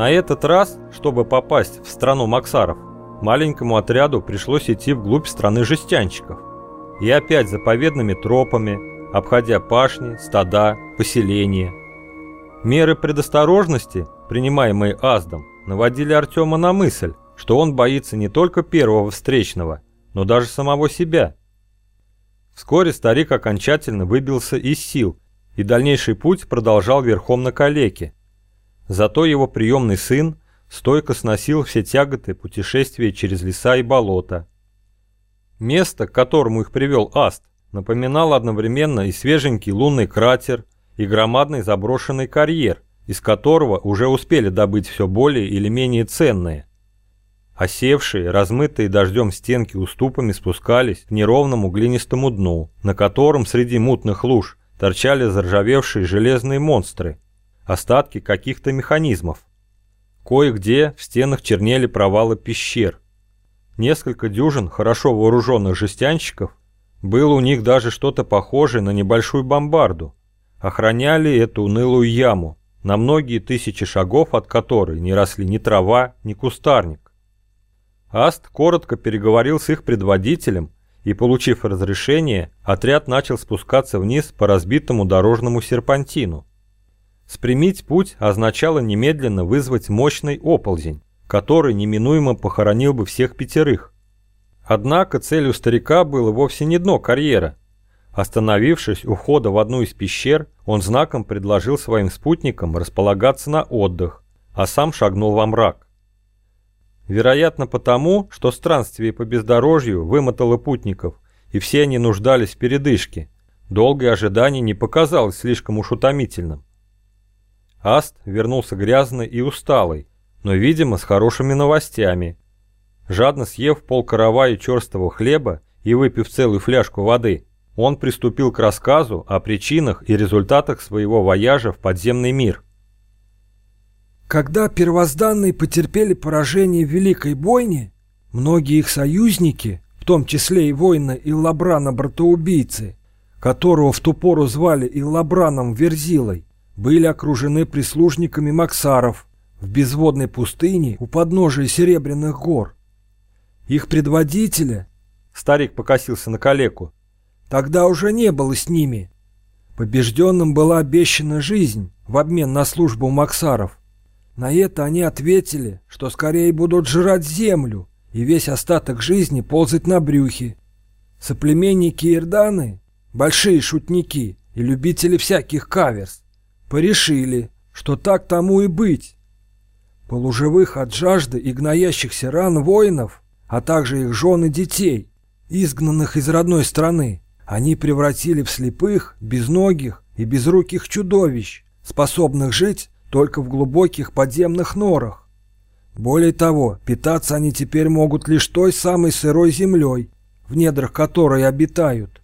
На этот раз, чтобы попасть в страну Максаров, маленькому отряду пришлось идти вглубь страны жестянщиков. И опять заповедными тропами, обходя пашни, стада, поселения. Меры предосторожности, принимаемые Аздом, наводили Артема на мысль, что он боится не только первого встречного, но даже самого себя. Вскоре старик окончательно выбился из сил, и дальнейший путь продолжал верхом на калеке. Зато его приемный сын стойко сносил все тяготы путешествия через леса и болота. Место, к которому их привел Аст, напоминало одновременно и свеженький лунный кратер, и громадный заброшенный карьер, из которого уже успели добыть все более или менее ценное. Осевшие, размытые дождем стенки уступами спускались к неровному глинистому дну, на котором среди мутных луж торчали заржавевшие железные монстры, остатки каких-то механизмов. Кое-где в стенах чернели провалы пещер. Несколько дюжин хорошо вооруженных жестянщиков, было у них даже что-то похожее на небольшую бомбарду. Охраняли эту унылую яму, на многие тысячи шагов от которой не росли ни трава, ни кустарник. Аст коротко переговорил с их предводителем, и, получив разрешение, отряд начал спускаться вниз по разбитому дорожному серпантину. Спрямить путь означало немедленно вызвать мощный оползень, который неминуемо похоронил бы всех пятерых. Однако целью старика было вовсе не дно карьера. Остановившись у входа в одну из пещер, он знаком предложил своим спутникам располагаться на отдых, а сам шагнул во мрак. Вероятно потому, что странствие по бездорожью вымотало путников, и все они нуждались в передышке. Долгое ожидание не показалось слишком уж утомительным. Аст вернулся грязный и усталый, но, видимо, с хорошими новостями. Жадно съев пол каравая черстого хлеба и выпив целую фляжку воды, он приступил к рассказу о причинах и результатах своего вояжа в подземный мир – когда первозданные потерпели поражение в Великой бойне, многие их союзники, в том числе и воина Иллабрана Братоубийцы, которого в ту пору звали Иллабраном Верзилой, были окружены прислужниками Максаров в безводной пустыне у подножия Серебряных гор. Их предводителя, старик покосился на калеку, тогда уже не было с ними. Побежденным была обещана жизнь в обмен на службу Максаров. На это они ответили, что скорее будут жрать землю и весь остаток жизни ползать на брюхе. Соплеменники Ирданы, большие шутники и любители всяких каверс, порешили, что так тому и быть. Полуживых от жажды и гноящихся ран воинов, а также их жен и детей, изгнанных из родной страны, они превратили в слепых, безногих и безруких чудовищ, способных жить только в глубоких подземных норах. Более того, питаться они теперь могут лишь той самой сырой землей, в недрах которой обитают.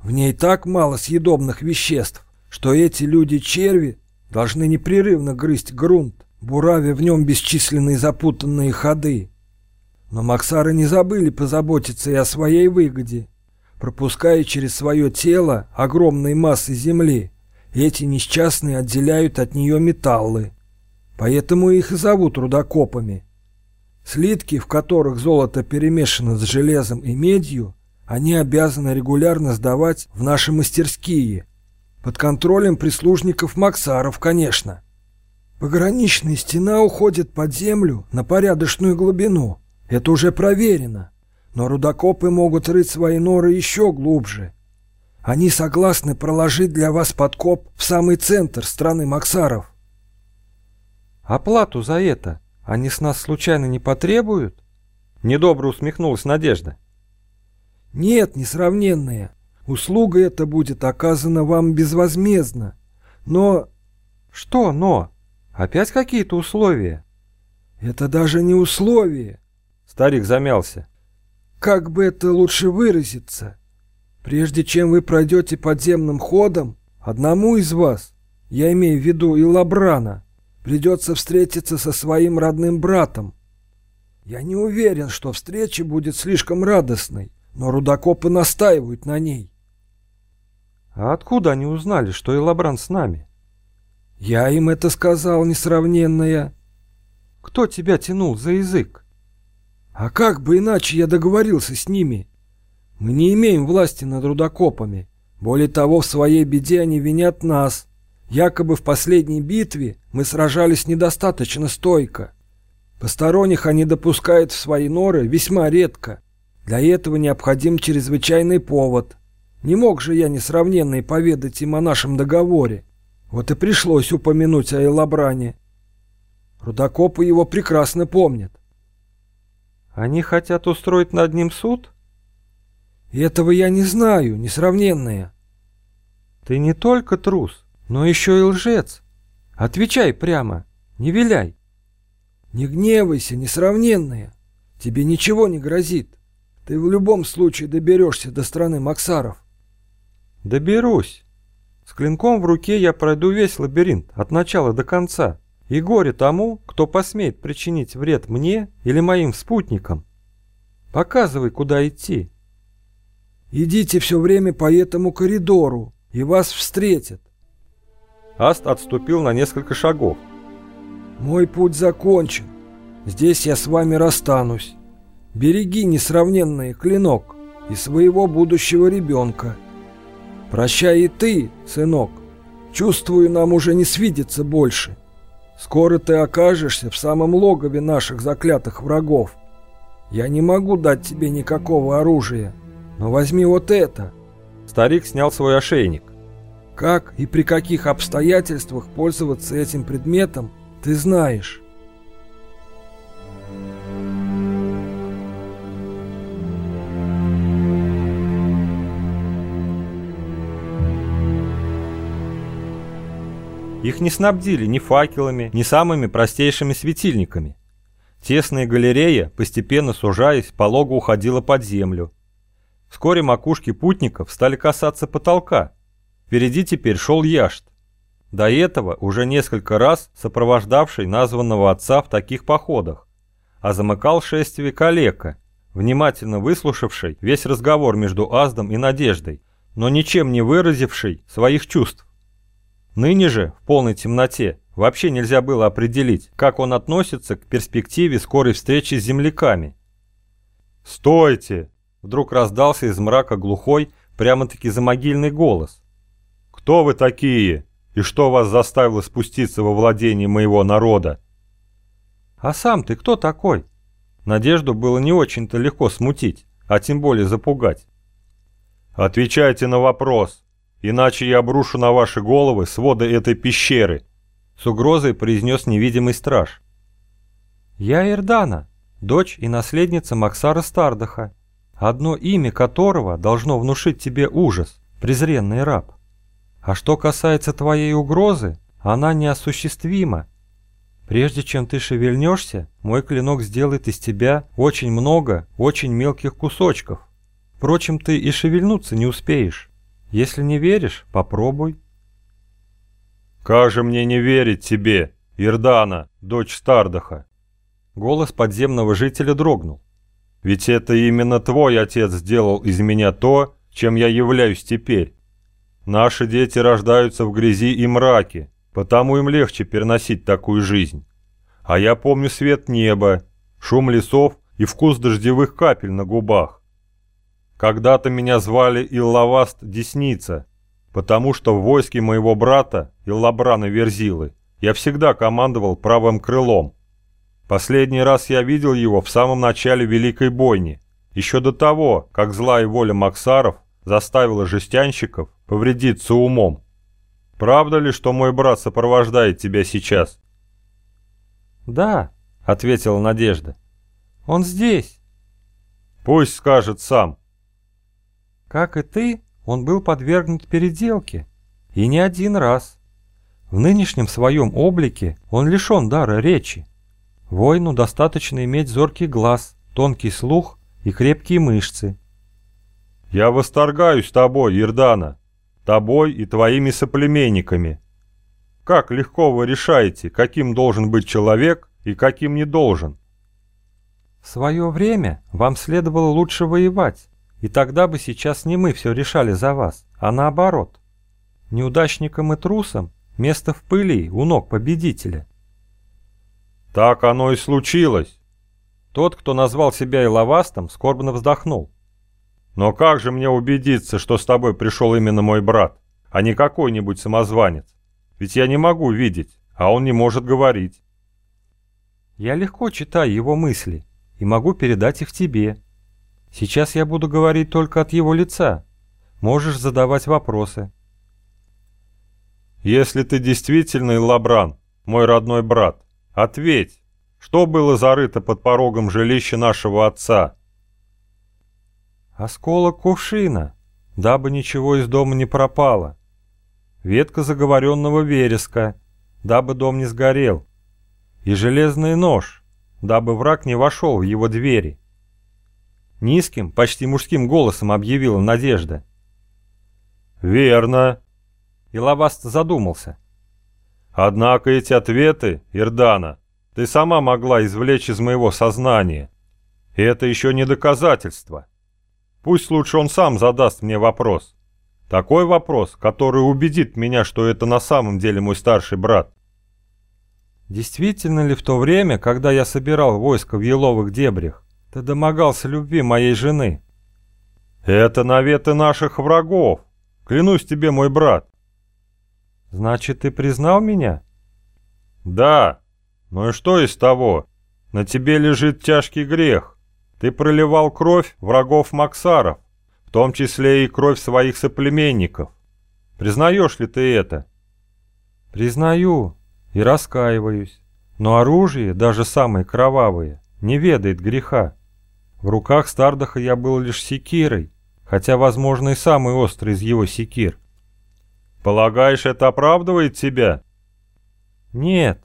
В ней так мало съедобных веществ, что эти люди-черви должны непрерывно грызть грунт, буравя в нем бесчисленные запутанные ходы. Но Максары не забыли позаботиться и о своей выгоде, пропуская через свое тело огромные массы земли, эти несчастные отделяют от нее металлы. Поэтому их и зовут рудокопами. Слитки, в которых золото перемешано с железом и медью, они обязаны регулярно сдавать в наши мастерские. Под контролем прислужников Максаров, конечно. Пограничная стена уходит под землю на порядочную глубину. Это уже проверено. Но рудокопы могут рыть свои норы еще глубже они согласны проложить для вас подкоп в самый центр страны Максаров. Оплату за это они с нас случайно не потребуют? Недобро усмехнулась Надежда. Нет, несравненная. Услуга эта будет оказана вам безвозмездно. Но... Что но? Опять какие-то условия? Это даже не условия. Старик замялся. Как бы это лучше выразиться? Прежде чем вы пройдете подземным ходом, одному из вас, я имею в виду Илабрана, придется встретиться со своим родным братом. Я не уверен, что встреча будет слишком радостной, но рудокопы настаивают на ней. А откуда они узнали, что Илабран с нами? Я им это сказал, несравненная. Кто тебя тянул за язык? А как бы иначе я договорился с ними? Мы не имеем власти над рудокопами. Более того, в своей беде они винят нас. Якобы в последней битве мы сражались недостаточно стойко. Посторонних они допускают в свои норы весьма редко. Для этого необходим чрезвычайный повод. Не мог же я несравненный поведать им о нашем договоре. Вот и пришлось упомянуть о Элабране. Рудокопы его прекрасно помнят. Они хотят устроить над ним суд? Этого я не знаю, несравненная. Ты не только трус, но еще и лжец. Отвечай прямо, не виляй. Не гневайся, несравненная. Тебе ничего не грозит. Ты в любом случае доберешься до страны Максаров. Доберусь. С клинком в руке я пройду весь лабиринт, от начала до конца. И горе тому, кто посмеет причинить вред мне или моим спутникам. Показывай, куда идти. Идите все время по этому коридору, и вас встретят. Аст отступил на несколько шагов. Мой путь закончен. Здесь я с вами расстанусь. Береги несравненный клинок и своего будущего ребенка. Прощай и ты, сынок. Чувствую, нам уже не свидится больше. Скоро ты окажешься в самом логове наших заклятых врагов. Я не могу дать тебе никакого оружия, но возьми вот это. Старик снял свой ошейник. Как и при каких обстоятельствах пользоваться этим предметом, ты знаешь. Их не снабдили ни факелами, ни самыми простейшими светильниками. Тесная галерея, постепенно сужаясь, полого уходила под землю. Вскоре макушки путников стали касаться потолка. Впереди теперь шел яшт. До этого уже несколько раз сопровождавший названного отца в таких походах, а замыкал шествие калека, внимательно выслушавший весь разговор между Аздом и Надеждой, но ничем не выразивший своих чувств. Ныне же, в полной темноте, вообще нельзя было определить, как он относится к перспективе скорой встречи с земляками. «Стойте!» – вдруг раздался из мрака глухой, прямо-таки замогильный голос. «Кто вы такие? И что вас заставило спуститься во владение моего народа?» «А сам ты кто такой?» Надежду было не очень-то легко смутить, а тем более запугать. «Отвечайте на вопрос!» Иначе я обрушу на ваши головы своды этой пещеры», — с угрозой произнес невидимый страж. «Я Ирдана, дочь и наследница Максара Стардаха, одно имя которого должно внушить тебе ужас, презренный раб. А что касается твоей угрозы, она неосуществима. Прежде чем ты шевельнешься, мой клинок сделает из тебя очень много очень мелких кусочков. Впрочем, ты и шевельнуться не успеешь. Если не веришь, попробуй. «Как же мне не верить тебе, Ирдана, дочь Стардаха?» Голос подземного жителя дрогнул. «Ведь это именно твой отец сделал из меня то, чем я являюсь теперь. Наши дети рождаются в грязи и мраке, потому им легче переносить такую жизнь. А я помню свет неба, шум лесов и вкус дождевых капель на губах. Когда-то меня звали Иллаваст Десница, потому что в войске моего брата Иллабрана Верзилы я всегда командовал правым крылом. Последний раз я видел его в самом начале Великой Бойни, еще до того, как злая воля Максаров заставила жестянщиков повредиться умом. Правда ли, что мой брат сопровождает тебя сейчас? «Да», — ответила Надежда. «Он здесь». «Пусть скажет сам», как и ты, он был подвергнут переделке. И не один раз. В нынешнем своем облике он лишен дара речи. Воину достаточно иметь зоркий глаз, тонкий слух и крепкие мышцы. «Я восторгаюсь тобой, Ирдана, тобой и твоими соплеменниками. Как легко вы решаете, каким должен быть человек и каким не должен?» «В свое время вам следовало лучше воевать, и тогда бы сейчас не мы все решали за вас, а наоборот. Неудачникам и трусам место в пыли у ног победителя. Так оно и случилось. Тот, кто назвал себя Иловастом, скорбно вздохнул. Но как же мне убедиться, что с тобой пришел именно мой брат, а не какой-нибудь самозванец? Ведь я не могу видеть, а он не может говорить. Я легко читаю его мысли и могу передать их тебе. Сейчас я буду говорить только от его лица. Можешь задавать вопросы. Если ты действительно Лабран, мой родной брат, ответь, что было зарыто под порогом жилища нашего отца? Осколок кувшина, дабы ничего из дома не пропало. Ветка заговоренного вереска, дабы дом не сгорел. И железный нож, дабы враг не вошел в его двери. Низким, почти мужским голосом объявила Надежда. «Верно!» И Лаваст задумался. «Однако эти ответы, Ирдана, ты сама могла извлечь из моего сознания. И это еще не доказательство. Пусть лучше он сам задаст мне вопрос. Такой вопрос, который убедит меня, что это на самом деле мой старший брат. Действительно ли в то время, когда я собирал войско в еловых дебрях, ты домогался любви моей жены? Это наветы наших врагов. Клянусь тебе, мой брат. Значит, ты признал меня? Да. Ну и что из того? На тебе лежит тяжкий грех. Ты проливал кровь врагов Максаров, в том числе и кровь своих соплеменников. Признаешь ли ты это? Признаю и раскаиваюсь. Но оружие, даже самое кровавое, не ведает греха. В руках Стардаха я был лишь секирой, хотя, возможно, и самый острый из его секир. Полагаешь, это оправдывает тебя? Нет.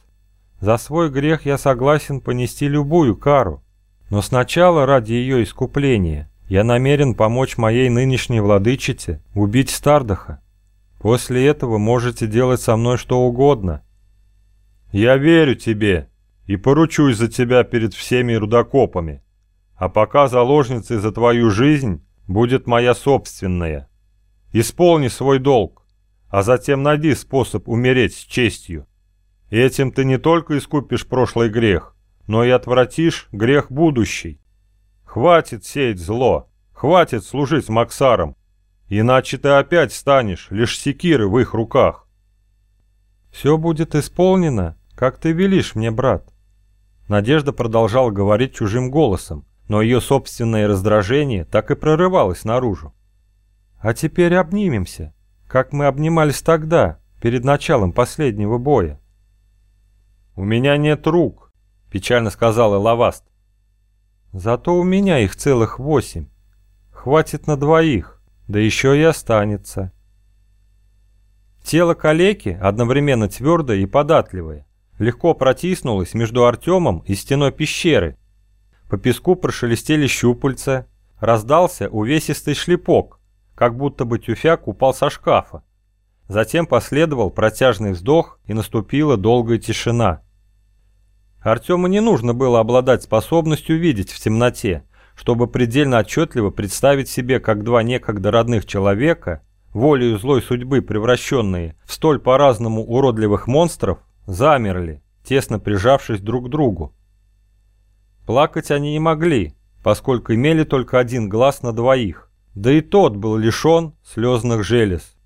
За свой грех я согласен понести любую кару. Но сначала, ради ее искупления, я намерен помочь моей нынешней владычице убить Стардаха. После этого можете делать со мной что угодно. Я верю тебе и поручусь за тебя перед всеми рудокопами. А пока заложницей за твою жизнь будет моя собственная. Исполни свой долг, а затем найди способ умереть с честью. Этим ты не только искупишь прошлый грех, но и отвратишь грех будущий. Хватит сеять зло, хватит служить Максарам, иначе ты опять станешь лишь секиры в их руках. «Все будет исполнено, как ты велишь мне, брат». Надежда продолжала говорить чужим голосом, но ее собственное раздражение так и прорывалось наружу. «А теперь обнимемся, как мы обнимались тогда, перед началом последнего боя». «У меня нет рук», — печально сказала Лаваст. «Зато у меня их целых восемь. Хватит на двоих, да еще и останется». Тело калеки, одновременно твердое и податливое, легко протиснулось между Артемом и стеной пещеры. По песку прошелестели щупальца, раздался увесистый шлепок, как будто бы тюфяк упал со шкафа. Затем последовал протяжный вздох и наступила долгая тишина. Артему не нужно было обладать способностью видеть в темноте, чтобы предельно отчетливо представить себе, как два некогда родных человека, волею злой судьбы превращенные в столь по-разному уродливых монстров, замерли, тесно прижавшись друг к другу. Плакать они не могли, поскольку имели только один глаз на двоих, да и тот был лишен слезных желез.